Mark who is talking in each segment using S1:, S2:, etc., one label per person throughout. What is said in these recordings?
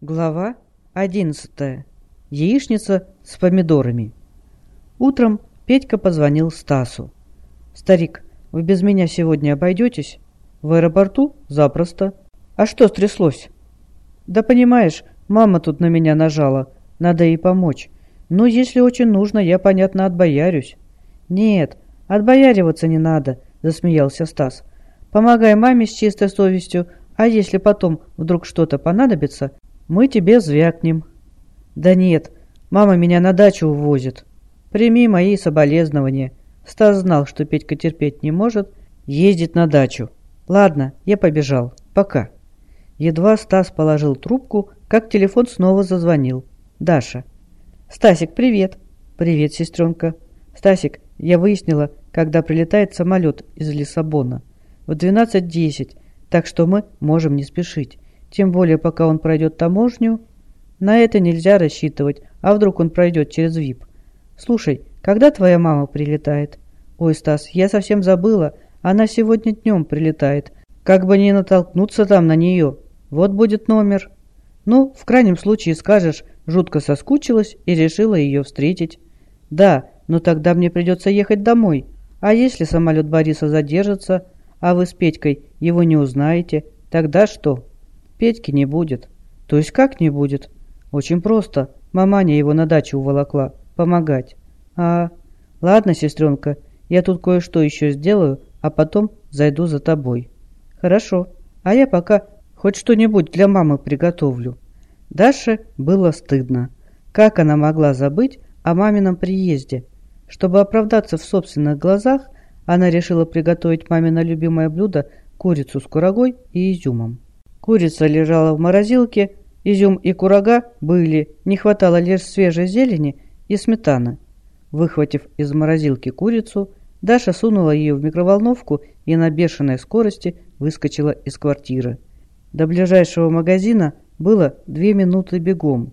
S1: Глава 11. Яичница с помидорами. Утром Петька позвонил Стасу. «Старик, вы без меня сегодня обойдетесь?» «В аэропорту? Запросто. А что стряслось?» «Да понимаешь, мама тут на меня нажала. Надо ей помочь. Ну, если очень нужно, я, понятно, отбоярюсь». «Нет, отбояриваться не надо», — засмеялся Стас. «Помогай маме с чистой совестью, а если потом вдруг что-то понадобится, мы тебе звякнем». «Да нет, мама меня на дачу увозит. Прими мои соболезнования». Стас знал, что Петька терпеть не может, ездит на дачу. «Ладно, я побежал. Пока». Едва Стас положил трубку, как телефон снова зазвонил. Даша. «Стасик, привет!» «Привет, сестренка!» «Стасик, я выяснила, когда прилетает самолет из Лиссабона. В 12.10, так что мы можем не спешить. Тем более, пока он пройдет таможню, на это нельзя рассчитывать, а вдруг он пройдет через ВИП. Слушай, когда твоя мама прилетает? Ой, Стас, я совсем забыла, она сегодня днем прилетает. Как бы не натолкнуться там на нее. Вот будет номер. Ну, в крайнем случае скажешь, жутко соскучилась и решила ее встретить. Да, но тогда мне придется ехать домой. А если самолет Бориса задержится, а вы с Петькой его не узнаете, тогда что? Петьки не будет. То есть как не будет? Очень просто. Маманя его на дачу уволокла. Помогать. А, ладно, сестренка, я тут кое-что еще сделаю, а потом зайду за тобой. Хорошо. А я пока хоть что-нибудь для мамы приготовлю. Даше было стыдно. Как она могла забыть о мамином приезде? Чтобы оправдаться в собственных глазах, она решила приготовить мамино любимое блюдо – курицу с курагой и изюмом. Курица лежала в морозилке, изюм и курага были, не хватало лишь свежей зелени и сметаны. Выхватив из морозилки курицу, Даша сунула ее в микроволновку и на бешеной скорости выскочила из квартиры. До ближайшего магазина было две минуты бегом.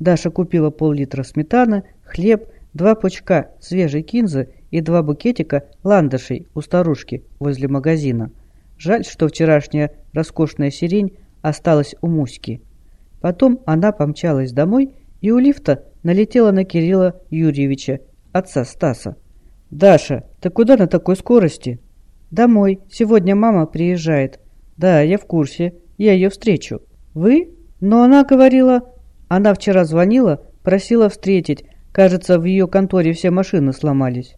S1: Даша купила пол-литра сметаны, хлеб, два пучка свежей кинзы и два букетика ландышей у старушки возле магазина – Жаль, что вчерашняя роскошная сирень осталась у Муськи. Потом она помчалась домой и у лифта налетела на Кирилла Юрьевича, отца Стаса. «Даша, ты куда на такой скорости?» «Домой. Сегодня мама приезжает». «Да, я в курсе. Я ее встречу». «Вы?» «Но она говорила...» «Она вчера звонила, просила встретить. Кажется, в ее конторе все машины сломались».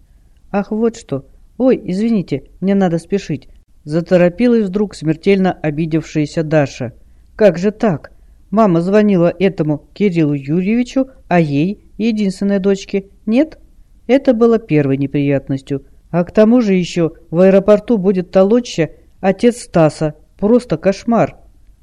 S1: «Ах, вот что. Ой, извините, мне надо спешить. Заторопилась вдруг смертельно обидевшаяся Даша. «Как же так? Мама звонила этому Кириллу Юрьевичу, а ей, единственной дочке, нет?» Это было первой неприятностью. А к тому же еще в аэропорту будет толочься отец Стаса. Просто кошмар.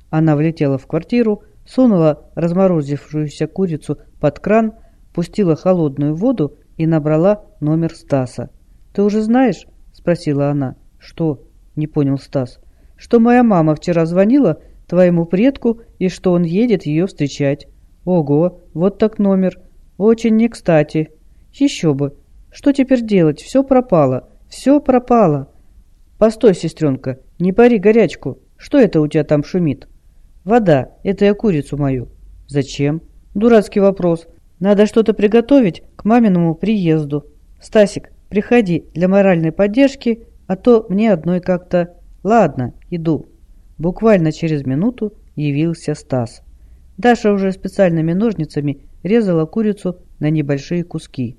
S1: Она влетела в квартиру, сунула разморозившуюся курицу под кран, пустила холодную воду и набрала номер Стаса. «Ты уже знаешь?» – спросила она. «Что?» — не понял Стас. «Что моя мама вчера звонила твоему предку и что он едет ее встречать. Ого, вот так номер. Очень не кстати. Еще бы. Что теперь делать? Все пропало. Все пропало. Постой, сестренка, не пари горячку. Что это у тебя там шумит? Вода. Это я курицу мою. Зачем? Дурацкий вопрос. Надо что-то приготовить к маминому приезду. Стасик, приходи для моральной поддержки а то мне одной как-то... Ладно, иду. Буквально через минуту явился Стас. Даша уже специальными ножницами резала курицу на небольшие куски.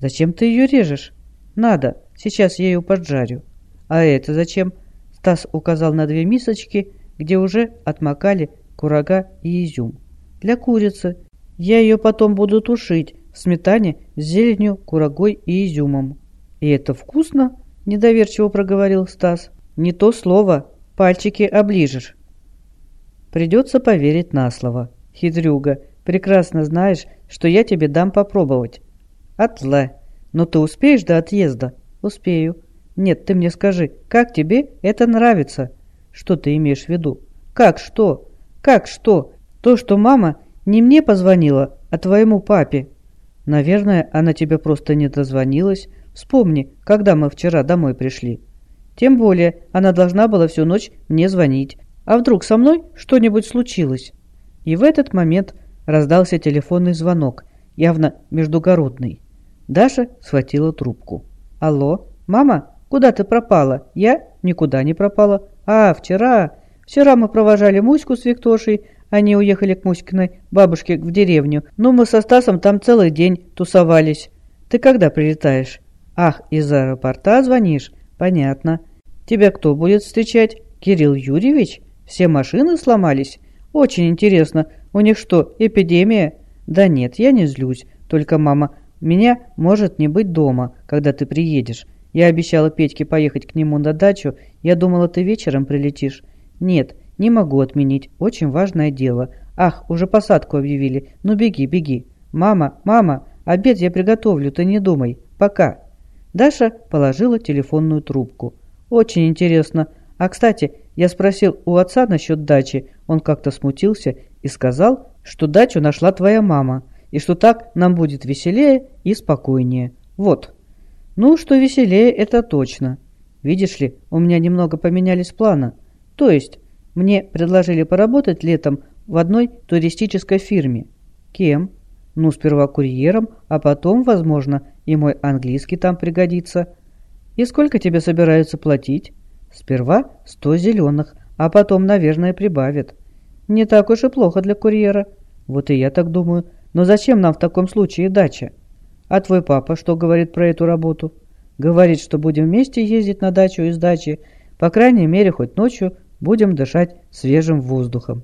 S1: «Зачем ты ее режешь?» «Надо, сейчас я ее поджарю». «А это зачем?» Стас указал на две мисочки, где уже отмокали курага и изюм. «Для курицы. Я ее потом буду тушить в сметане с зеленью, курагой и изюмом». «И это вкусно?» – недоверчиво проговорил Стас. «Не то слово. Пальчики оближешь». «Придется поверить на слово. Хитрюга, прекрасно знаешь, что я тебе дам попробовать». «Отла. Но ты успеешь до отъезда?» «Успею». «Нет, ты мне скажи, как тебе это нравится?» «Что ты имеешь в виду?» «Как что? Как что? То, что мама не мне позвонила, а твоему папе». «Наверное, она тебе просто не дозвонилась, Вспомни, когда мы вчера домой пришли. Тем более, она должна была всю ночь мне звонить. А вдруг со мной что-нибудь случилось? И в этот момент раздался телефонный звонок, явно междугородный. Даша схватила трубку. «Алло, мама, куда ты пропала?» «Я? Никуда не пропала. А, вчера...» Вчера мы провожали Муську с Виктошей, они уехали к Муськиной бабушке в деревню. Ну, мы со Стасом там целый день тусовались. Ты когда прилетаешь? Ах, из аэропорта звонишь? Понятно. Тебя кто будет встречать? Кирилл Юрьевич? Все машины сломались? Очень интересно. У них что, эпидемия? Да нет, я не злюсь. Только, мама, меня может не быть дома, когда ты приедешь. Я обещала Петьке поехать к нему на дачу. Я думала, ты вечером прилетишь. Нет, не могу отменить. Очень важное дело. Ах, уже посадку объявили. Ну беги, беги. Мама, мама, обед я приготовлю, ты не думай. Пока. Даша положила телефонную трубку. Очень интересно. А, кстати, я спросил у отца насчет дачи. Он как-то смутился и сказал, что дачу нашла твоя мама, и что так нам будет веселее и спокойнее. Вот. Ну, что веселее, это точно. Видишь ли, у меня немного поменялись планы. То есть, мне предложили поработать летом в одной туристической фирме. Кем? Ну, сперва курьером, а потом, возможно, и мой английский там пригодится. И сколько тебе собираются платить? Сперва сто зеленых, а потом, наверное, прибавят. Не так уж и плохо для курьера. Вот и я так думаю. Но зачем нам в таком случае дача? А твой папа что говорит про эту работу? Говорит, что будем вместе ездить на дачу из дачи, по крайней мере, хоть ночью Будем дышать свежим воздухом.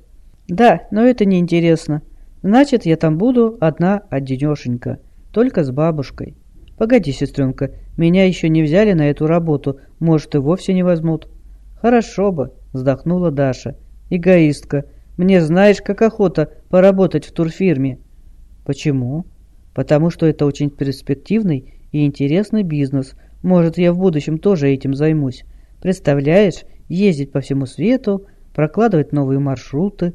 S1: Да, но это не интересно. Значит, я там буду одна одинешенька, только с бабушкой. Погоди, сестренка, меня еще не взяли на эту работу, может и вовсе не возьмут. Хорошо бы, вздохнула Даша. Эгоистка, мне знаешь, как охота поработать в турфирме. Почему? Потому что это очень перспективный и интересный бизнес. Может, я в будущем тоже этим займусь. Представляешь, ездить по всему свету, прокладывать новые маршруты.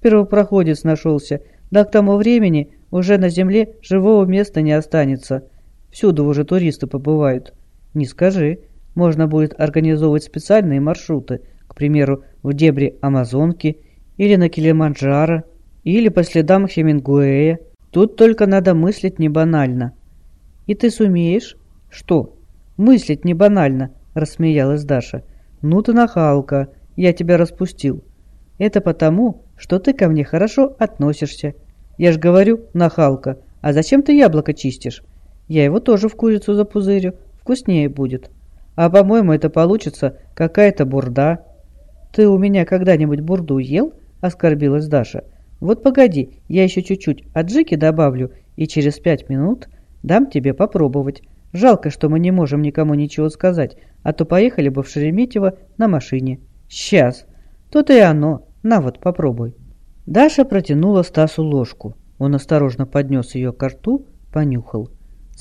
S1: Первопроходец нашелся, да к тому времени уже на земле живого места не останется. Всюду уже туристы побывают. Не скажи, можно будет организовывать специальные маршруты, к примеру, в дебри Амазонки или на Килиманджаро, или по следам Хемингуэя. Тут только надо мыслить не банально. И ты сумеешь? Что? Мыслить не банально, рассмеялась Даша. «Ну ты нахалка, я тебя распустил. Это потому, что ты ко мне хорошо относишься. Я ж говорю, нахалка, а зачем ты яблоко чистишь? Я его тоже в курицу запузырю, вкуснее будет. А по-моему, это получится какая-то бурда». «Ты у меня когда-нибудь бурду ел?» – оскорбилась Даша. «Вот погоди, я еще чуть-чуть аджики добавлю, и через пять минут дам тебе попробовать. Жалко, что мы не можем никому ничего сказать, а то поехали бы в Шереметьево на машине. Сейчас. То-то и оно. На вот, попробуй. Даша протянула Стасу ложку. Он осторожно поднес ее к рту, понюхал.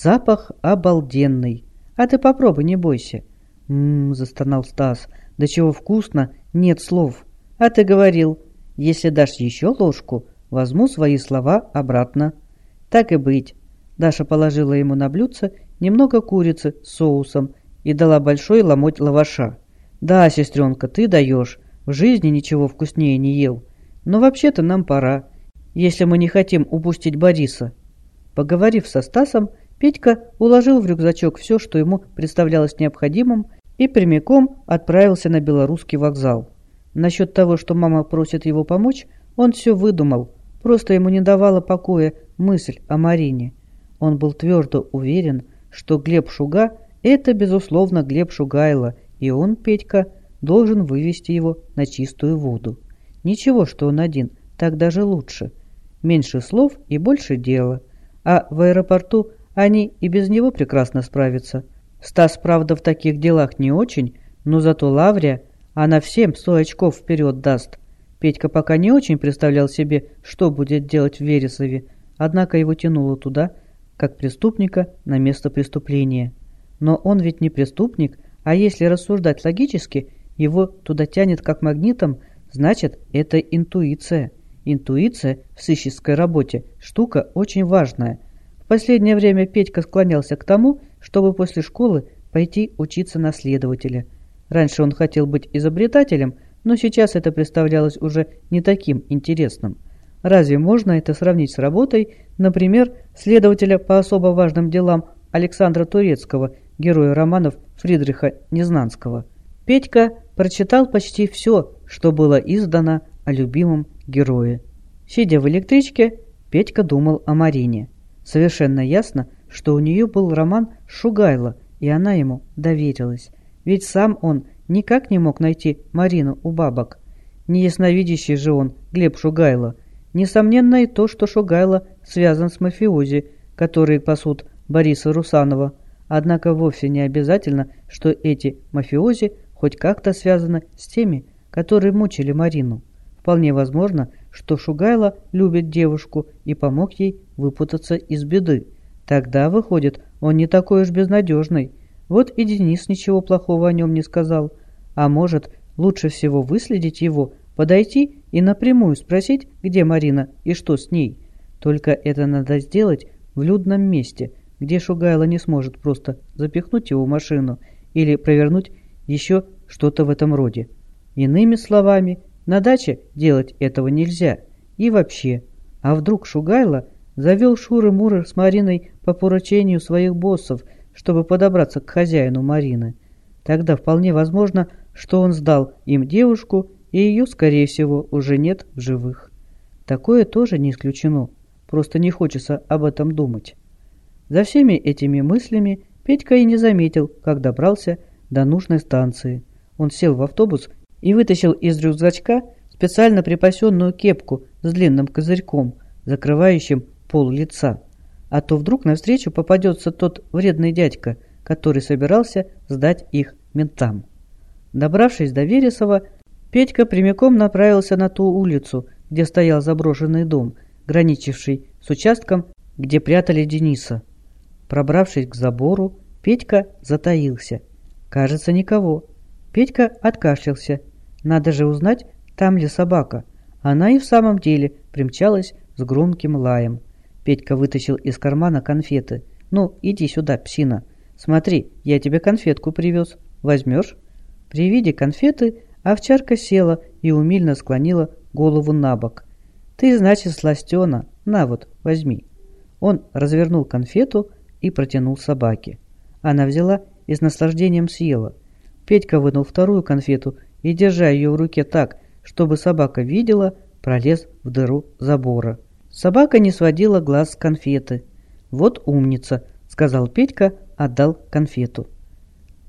S1: Запах обалденный. А ты попробуй, не бойся. Ммм, застонал Стас. Да чего вкусно, нет слов. А ты говорил, если дашь еще ложку, возьму свои слова обратно. Так и быть. Даша положила ему на блюдце немного курицы с соусом и дала большой ломоть лаваша. «Да, сестренка, ты даешь. В жизни ничего вкуснее не ел. Но вообще-то нам пора, если мы не хотим упустить Бориса». Поговорив со Стасом, Петька уложил в рюкзачок все, что ему представлялось необходимым, и прямиком отправился на белорусский вокзал. Насчет того, что мама просит его помочь, он все выдумал, просто ему не давала покоя мысль о Марине. Он был твердо уверен, что Глеб Шуга – это, безусловно, Глеб Шугайло, и он, Петька, должен вывести его на чистую воду. Ничего, что он один, так даже лучше. Меньше слов и больше дела. А в аэропорту они и без него прекрасно справятся. Стас, правда, в таких делах не очень, но зато Лаврия, она всем сто очков вперед даст. Петька пока не очень представлял себе, что будет делать в Вересове, однако его тянуло туда – как преступника на место преступления. Но он ведь не преступник, а если рассуждать логически, его туда тянет как магнитом, значит, это интуиция. Интуиция в сыщеской работе – штука очень важная. Последнее время Петька склонялся к тому, чтобы после школы пойти учиться на следователя. Раньше он хотел быть изобретателем, но сейчас это представлялось уже не таким интересным. Разве можно это сравнить с работой, например, следователя по особо важным делам Александра Турецкого, героя романов Фридриха Незнанского? Петька прочитал почти все, что было издано о любимом герое. Сидя в электричке, Петька думал о Марине. Совершенно ясно, что у нее был роман Шугайло, и она ему доверилась. Ведь сам он никак не мог найти Марину у бабок. Неясновидящий же он, Глеб Шугайло. Несомненно и то, что Шугайло связан с мафиози, которые пасут Бориса Русанова. Однако вовсе не обязательно, что эти мафиози хоть как-то связаны с теми, которые мучили Марину. Вполне возможно, что Шугайло любит девушку и помог ей выпутаться из беды. Тогда, выходит, он не такой уж безнадежный. Вот и Денис ничего плохого о нем не сказал. А может, лучше всего выследить его, подойти и напрямую спросить, где Марина и что с ней. Только это надо сделать в людном месте, где Шугайло не сможет просто запихнуть его в машину или провернуть еще что-то в этом роде. Иными словами, на даче делать этого нельзя. И вообще, а вдруг Шугайло завел Шуры-Муры с Мариной по поручению своих боссов, чтобы подобраться к хозяину Марины. Тогда вполне возможно, что он сдал им девушку, и ее, скорее всего, уже нет в живых. Такое тоже не исключено, просто не хочется об этом думать. За всеми этими мыслями Петька и не заметил, как добрался до нужной станции. Он сел в автобус и вытащил из рюкзачка специально припасенную кепку с длинным козырьком, закрывающим пол лица. А то вдруг навстречу попадется тот вредный дядька, который собирался сдать их ментам. Добравшись до Вересова, Петька прямиком направился на ту улицу, где стоял заброшенный дом, граничивший с участком, где прятали Дениса. Пробравшись к забору, Петька затаился. Кажется, никого. Петька откашлялся. Надо же узнать, там ли собака. Она и в самом деле примчалась с громким лаем. Петька вытащил из кармана конфеты. «Ну, иди сюда, псина. Смотри, я тебе конфетку привез. Возьмешь?» При виде конфеты овчарка села и умильно склонила голову на бок. «Ты, значит, сластена. На вот, возьми». Он развернул конфету и протянул собаке. Она взяла и с наслаждением съела. Петька вынул вторую конфету и, держа ее в руке так, чтобы собака видела, пролез в дыру забора. Собака не сводила глаз с конфеты. «Вот умница», — сказал Петька, отдал конфету.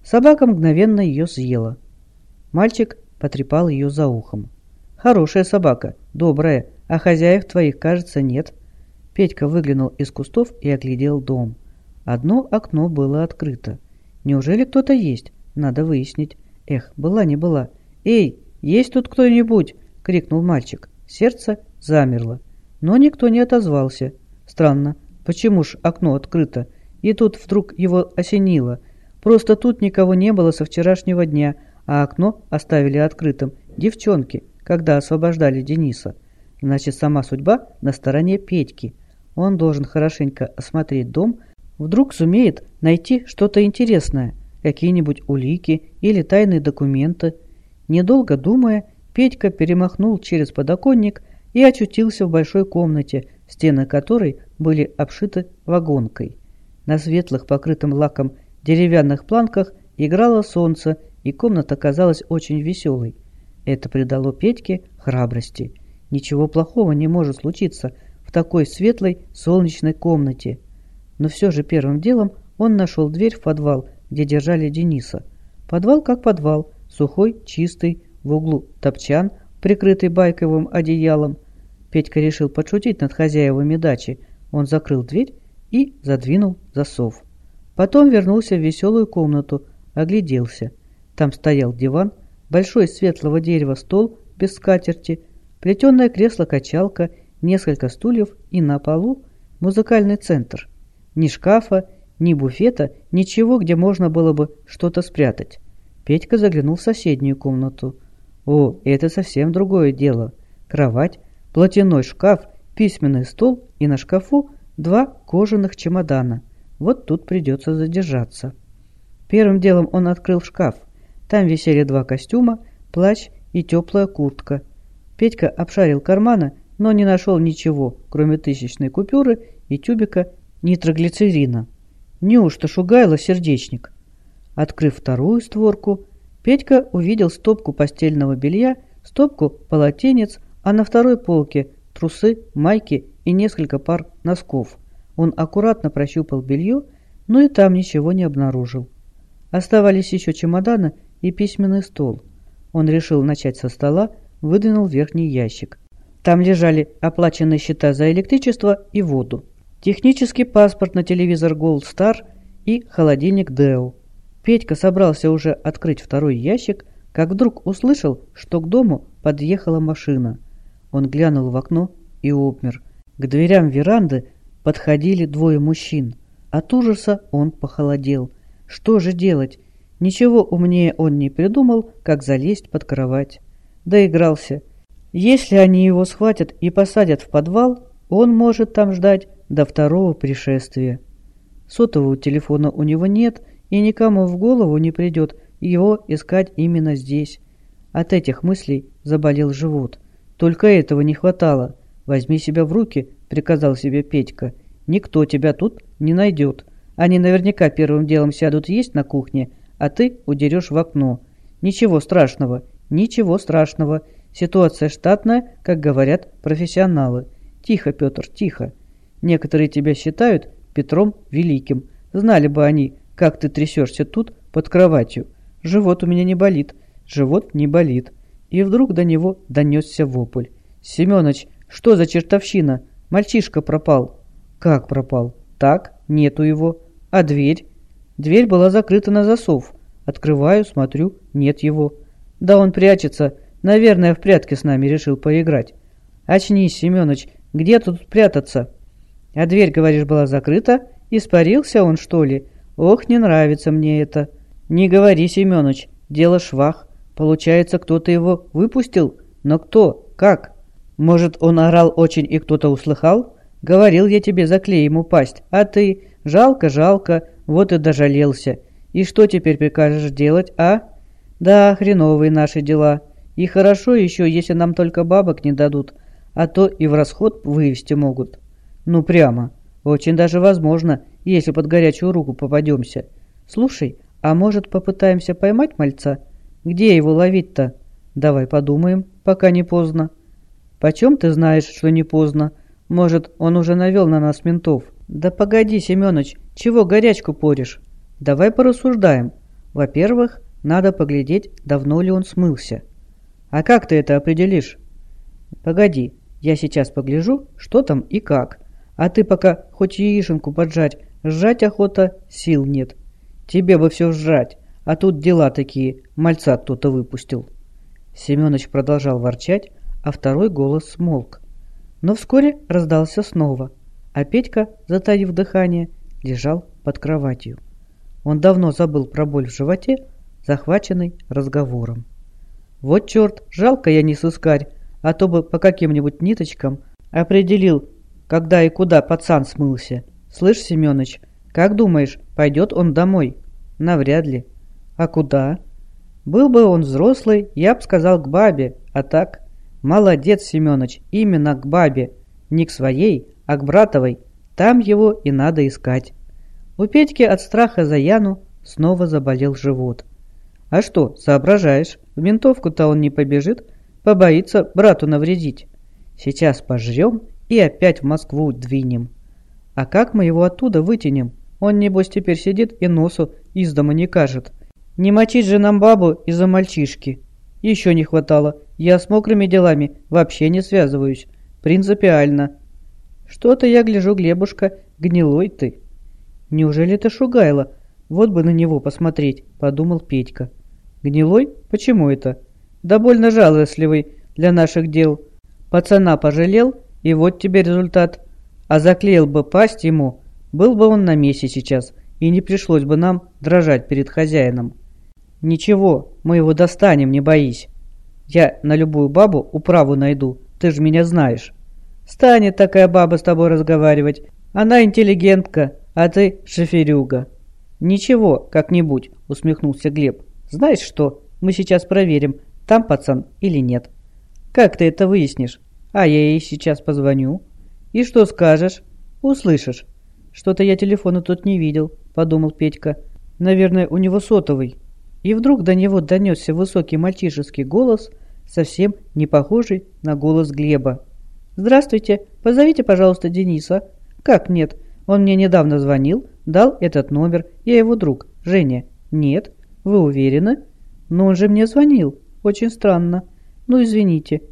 S1: Собака мгновенно ее съела. Мальчик потрепал ее за ухом. «Хорошая собака, добрая, а хозяев твоих, кажется, нет». Петька выглянул из кустов и оглядел дом. Одно окно было открыто. Неужели кто-то есть? Надо выяснить. Эх, была не была. «Эй, есть тут кто-нибудь?» — крикнул мальчик. Сердце замерло. Но никто не отозвался. Странно, почему ж окно открыто? И тут вдруг его осенило. Просто тут никого не было со вчерашнего дня, а окно оставили открытым девчонки, когда освобождали Дениса. Значит, сама судьба на стороне Петьки. Он должен хорошенько осмотреть дом, вдруг сумеет найти что-то интересное, какие-нибудь улики или тайные документы. Недолго думая, Петька перемахнул через подоконник и очутился в большой комнате, стены которой были обшиты вагонкой. На светлых, покрытым лаком деревянных планках играло солнце, и комната казалась очень веселой. Это придало Петьке храбрости. Ничего плохого не может случиться в такой светлой солнечной комнате. Но все же первым делом он нашел дверь в подвал, где держали Дениса. Подвал как подвал, сухой, чистый, в углу топчан, прикрытый байковым одеялом. Петька решил подшутить над хозяевами дачи. Он закрыл дверь и задвинул засов. Потом вернулся в веселую комнату, огляделся. Там стоял диван, большой светлого дерева стол без скатерти, плетеное кресло-качалка, несколько стульев и на полу музыкальный центр. Ни шкафа, ни буфета, ничего, где можно было бы что-то спрятать. Петька заглянул в соседнюю комнату. О, это совсем другое дело. Кровать, платяной шкаф, письменный стол и на шкафу два кожаных чемодана. Вот тут придется задержаться. Первым делом он открыл шкаф. Там висели два костюма, плащ и теплая куртка. Петька обшарил карманы но не нашел ничего, кроме тысячной купюры и тюбика нитроглицерина. Неужто Шугайло сердечник? Открыв вторую створку, Петька увидел стопку постельного белья, стопку полотенец, а на второй полке трусы, майки и несколько пар носков. Он аккуратно прощупал белье, но и там ничего не обнаружил. Оставались еще чемоданы и письменный стол. Он решил начать со стола, выдвинул верхний ящик. Там лежали оплаченные счета за электричество и воду технический паспорт на телевизор Gold Star и холодильник Dell. Петька собрался уже открыть второй ящик, как вдруг услышал, что к дому подъехала машина. Он глянул в окно и обмер. К дверям веранды подходили двое мужчин. От ужаса он похолодел. Что же делать? Ничего умнее он не придумал, как залезть под кровать. Доигрался. Если они его схватят и посадят в подвал, он может там ждать до второго пришествия. Сотового телефона у него нет, и никому в голову не придет его искать именно здесь. От этих мыслей заболел живот. Только этого не хватало. «Возьми себя в руки», — приказал себе Петька. «Никто тебя тут не найдет. Они наверняка первым делом сядут есть на кухне, а ты удерешь в окно. Ничего страшного, ничего страшного. Ситуация штатная, как говорят профессионалы. Тихо, Петр, тихо. Некоторые тебя считают Петром Великим. Знали бы они, как ты трясешься тут под кроватью. Живот у меня не болит, живот не болит. И вдруг до него донесся вопль. «Семёныч, что за чертовщина? Мальчишка пропал». «Как пропал?» «Так, нету его. А дверь?» Дверь была закрыта на засов. Открываю, смотрю, нет его. Да он прячется. Наверное, в прятки с нами решил поиграть. Очнись, Семёныч, где тут прятаться?» А дверь, говоришь, была закрыта? Испарился он, что ли? Ох, не нравится мне это. Не говори, Семёныч, дело швах. Получается, кто-то его выпустил? Но кто? Как? Может, он орал очень и кто-то услыхал? Говорил я тебе, заклей ему пасть. А ты? Жалко, жалко, вот и дожалелся. И что теперь прикажешь делать, а? Да, хреновые наши дела. И хорошо еще, если нам только бабок не дадут, а то и в расход вывести могут. Ну прямо. Очень даже возможно, если под горячую руку попадемся. Слушай, а может попытаемся поймать мальца? Где его ловить-то? Давай подумаем, пока не поздно. Почем ты знаешь, что не поздно? Может, он уже навел на нас ментов? Да погоди, Семёныч, чего горячку поришь? Давай порассуждаем. Во-первых, надо поглядеть, давно ли он смылся. А как ты это определишь? Погоди, я сейчас погляжу, что там и как. А ты пока хоть яишенку поджарь, сжать охота, сил нет. Тебе бы все сжать, а тут дела такие, мальца кто-то выпустил». Семёныч продолжал ворчать, а второй голос смолк. Но вскоре раздался снова, а Петька, затаив дыхание, лежал под кроватью. Он давно забыл про боль в животе, захваченный разговором. «Вот черт, жалко я не сыскарь, а то бы по каким-нибудь ниточкам определил, когда и куда пацан смылся. Слышь, Семёныч, как думаешь, пойдет он домой? Навряд ли. А куда? Был бы он взрослый, я б сказал к бабе, а так... Молодец, Семёныч, именно к бабе. Не к своей, а к братовой. Там его и надо искать. У Петьки от страха за Яну снова заболел живот. А что, соображаешь, в ментовку-то он не побежит, побоится брату навредить. Сейчас пожрем и опять в Москву двинем. А как мы его оттуда вытянем? Он, небось, теперь сидит и носу из дома не кажет. Не мочить же нам бабу из-за мальчишки. Еще не хватало. Я с мокрыми делами вообще не связываюсь. Принципиально. Что-то я гляжу, Глебушка, гнилой ты. Неужели это Шугайло? Вот бы на него посмотреть, подумал Петька. Гнилой? Почему это? Да больно жалостливый для наших дел. Пацана пожалел и вот тебе результат. А заклеил бы пасть ему, был бы он на месте сейчас, и не пришлось бы нам дрожать перед хозяином. Ничего, мы его достанем, не боись. Я на любую бабу управу найду, ты же меня знаешь. Станет такая баба с тобой разговаривать. Она интеллигентка, а ты шоферюга. Ничего, как-нибудь, усмехнулся Глеб. Знаешь что, мы сейчас проверим, там пацан или нет. Как ты это выяснишь? А я ей сейчас позвоню. И что скажешь? Услышишь. Что-то я телефона тут не видел, подумал Петька. Наверное, у него сотовый. И вдруг до него донесся высокий мальчишеский голос, совсем не похожий на голос Глеба. «Здравствуйте, позовите, пожалуйста, Дениса». «Как нет? Он мне недавно звонил, дал этот номер, я его друг, Женя». «Нет? Вы уверены?» «Но он же мне звонил. Очень странно. Ну, извините».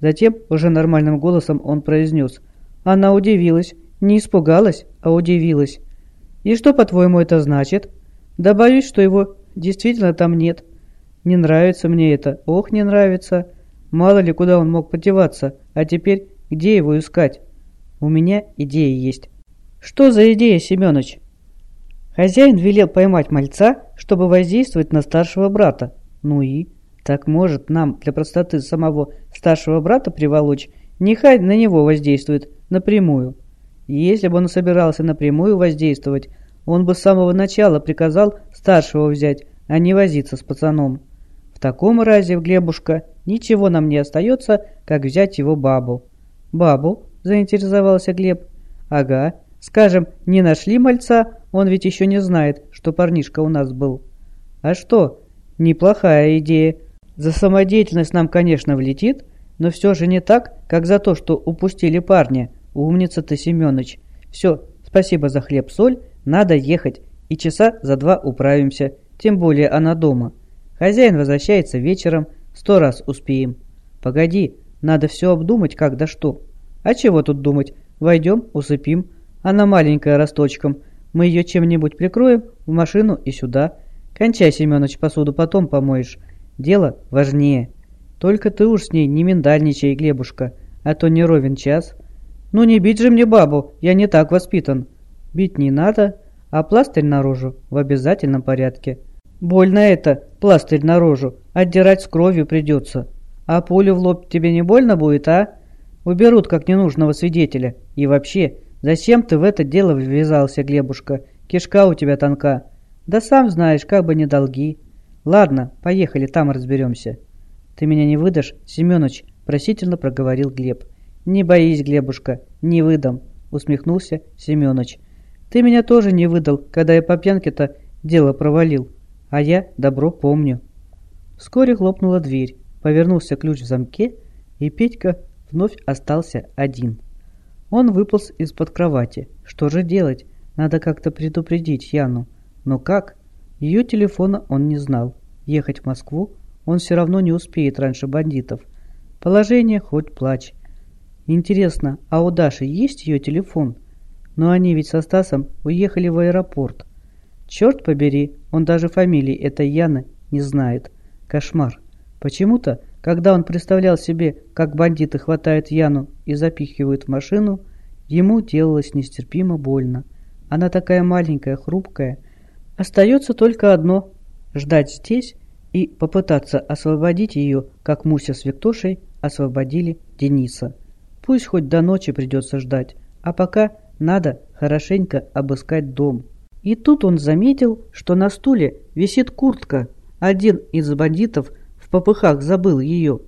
S1: Затем уже нормальным голосом он произнес. Она удивилась. Не испугалась, а удивилась. «И что, по-твоему, это значит?» «Да боюсь, что его действительно там нет. Не нравится мне это. Ох, не нравится. Мало ли, куда он мог подеваться. А теперь где его искать? У меня идея есть». «Что за идея, Семёныч?» Хозяин велел поймать мальца, чтобы воздействовать на старшего брата. Ну и? Так может нам для простоты самого старшего брата приволочь? Нехай на него воздействует напрямую. Если бы он собирался напрямую воздействовать, он бы с самого начала приказал старшего взять, а не возиться с пацаном. В таком разе, Глебушка, ничего нам не остается, как взять его бабу. «Бабу?» – заинтересовался Глеб. «Ага. Скажем, не нашли мальца, он ведь еще не знает, что парнишка у нас был». «А что? Неплохая идея. За самодеятельность нам, конечно, влетит, но все же не так, как за то, что упустили парня. Умница ты, Семёныч. Все, спасибо за хлеб-соль, надо ехать, и часа за два управимся, тем более она дома. Хозяин возвращается вечером, сто раз успеем. Погоди, надо все обдумать как да что. А чего тут думать? Войдем, усыпим. Она маленькая росточком. Мы ее чем-нибудь прикроем, в машину и сюда. Кончай, Семенович, посуду потом помоешь. Дело важнее. Только ты уж с ней не миндальничай, Глебушка, а то не ровен час. Ну не бить же мне бабу, я не так воспитан. Бить не надо, а пластырь наружу в обязательном порядке. Больно это, пластырь наружу, отдирать с кровью придется. А пулю в лоб тебе не больно будет, а? Уберут как ненужного свидетеля. И вообще, зачем ты в это дело ввязался, Глебушка? Кишка у тебя тонка. Да сам знаешь, как бы не долги. Ладно, поехали, там разберемся. Ты меня не выдашь, Семёныч? Просительно проговорил Глеб. Не боись, Глебушка, не выдам, усмехнулся Семёныч. Ты меня тоже не выдал, когда я по пьянке-то дело провалил. А я добро помню. Вскоре хлопнула дверь, повернулся ключ в замке, и Петька вновь остался один. Он выполз из-под кровати. Что же делать? Надо как-то предупредить Яну. Но как? Ее телефона он не знал. Ехать в Москву он все равно не успеет раньше бандитов. Положение хоть плачь. Интересно, а у Даши есть ее телефон? Но они ведь со Стасом уехали в аэропорт. Черт побери, он даже фамилии этой Яны не знает. Кошмар. Почему-то, когда он представлял себе, как бандиты хватают Яну и запихивают в машину, ему делалось нестерпимо больно. Она такая маленькая, хрупкая. Остается только одно – ждать здесь и попытаться освободить ее, как Муся с Виктошей освободили Дениса. Пусть хоть до ночи придется ждать, а пока надо хорошенько обыскать дом. И тут он заметил, что на стуле висит куртка. Один из бандитов в попыхах забыл ее.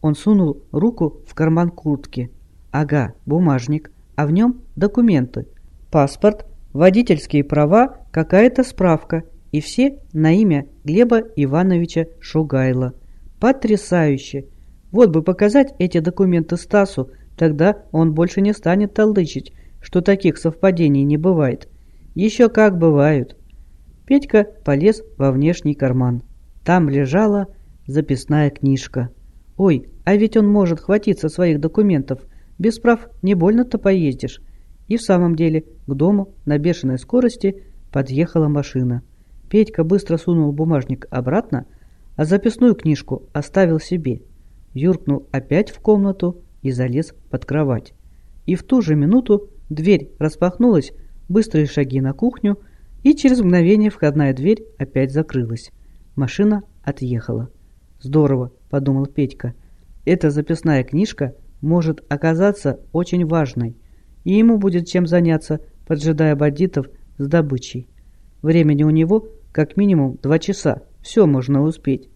S1: Он сунул руку в карман куртки. Ага, бумажник, а в нем документы. Паспорт, водительские права, какая-то справка. И все на имя Глеба Ивановича Шугайла. Потрясающе! Вот бы показать эти документы Стасу, тогда он больше не станет толдычить, что таких совпадений не бывает. Еще как бывают. Петька полез во внешний карман. Там лежала записная книжка. Ой, а ведь он может хватиться своих документов. Без прав не больно-то поездишь. И в самом деле к дому на бешеной скорости подъехала машина. Петька быстро сунул бумажник обратно, а записную книжку оставил себе. Юркнул опять в комнату и залез под кровать. И в ту же минуту дверь распахнулась, быстрые шаги на кухню, и через мгновение входная дверь опять закрылась. Машина отъехала. «Здорово», — подумал Петька. «Эта записная книжка может оказаться очень важной, и ему будет чем заняться, поджидая бандитов с добычей. Времени у него как минимум два часа, все можно успеть».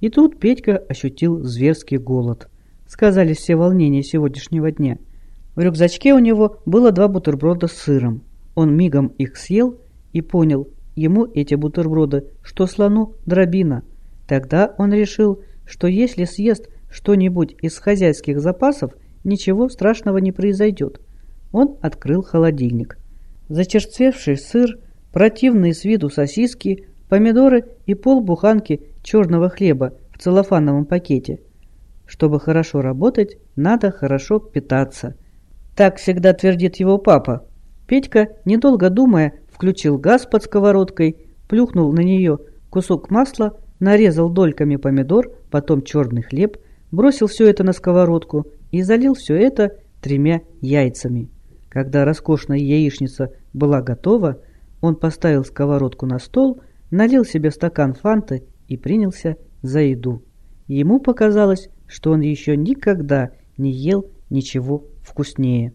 S1: И тут Петька ощутил зверский голод. Сказались все волнения сегодняшнего дня. В рюкзачке у него было два бутерброда с сыром. Он мигом их съел и понял, ему эти бутерброды, что слону дробина. Тогда он решил, что если съест что-нибудь из хозяйских запасов, ничего страшного не произойдет. Он открыл холодильник. Зачерствевший сыр, противные с виду сосиски, помидоры и полбуханки черного хлеба в целлофановом пакете. Чтобы хорошо работать, надо хорошо питаться. Так всегда твердит его папа. Петька, недолго думая, включил газ под сковородкой, плюхнул на нее кусок масла, нарезал дольками помидор, потом черный хлеб, бросил все это на сковородку и залил все это тремя яйцами. Когда роскошная яичница была готова, он поставил сковородку на стол, налил себе стакан фанты и принялся за еду. Ему показалось, что он еще никогда не ел ничего вкуснее.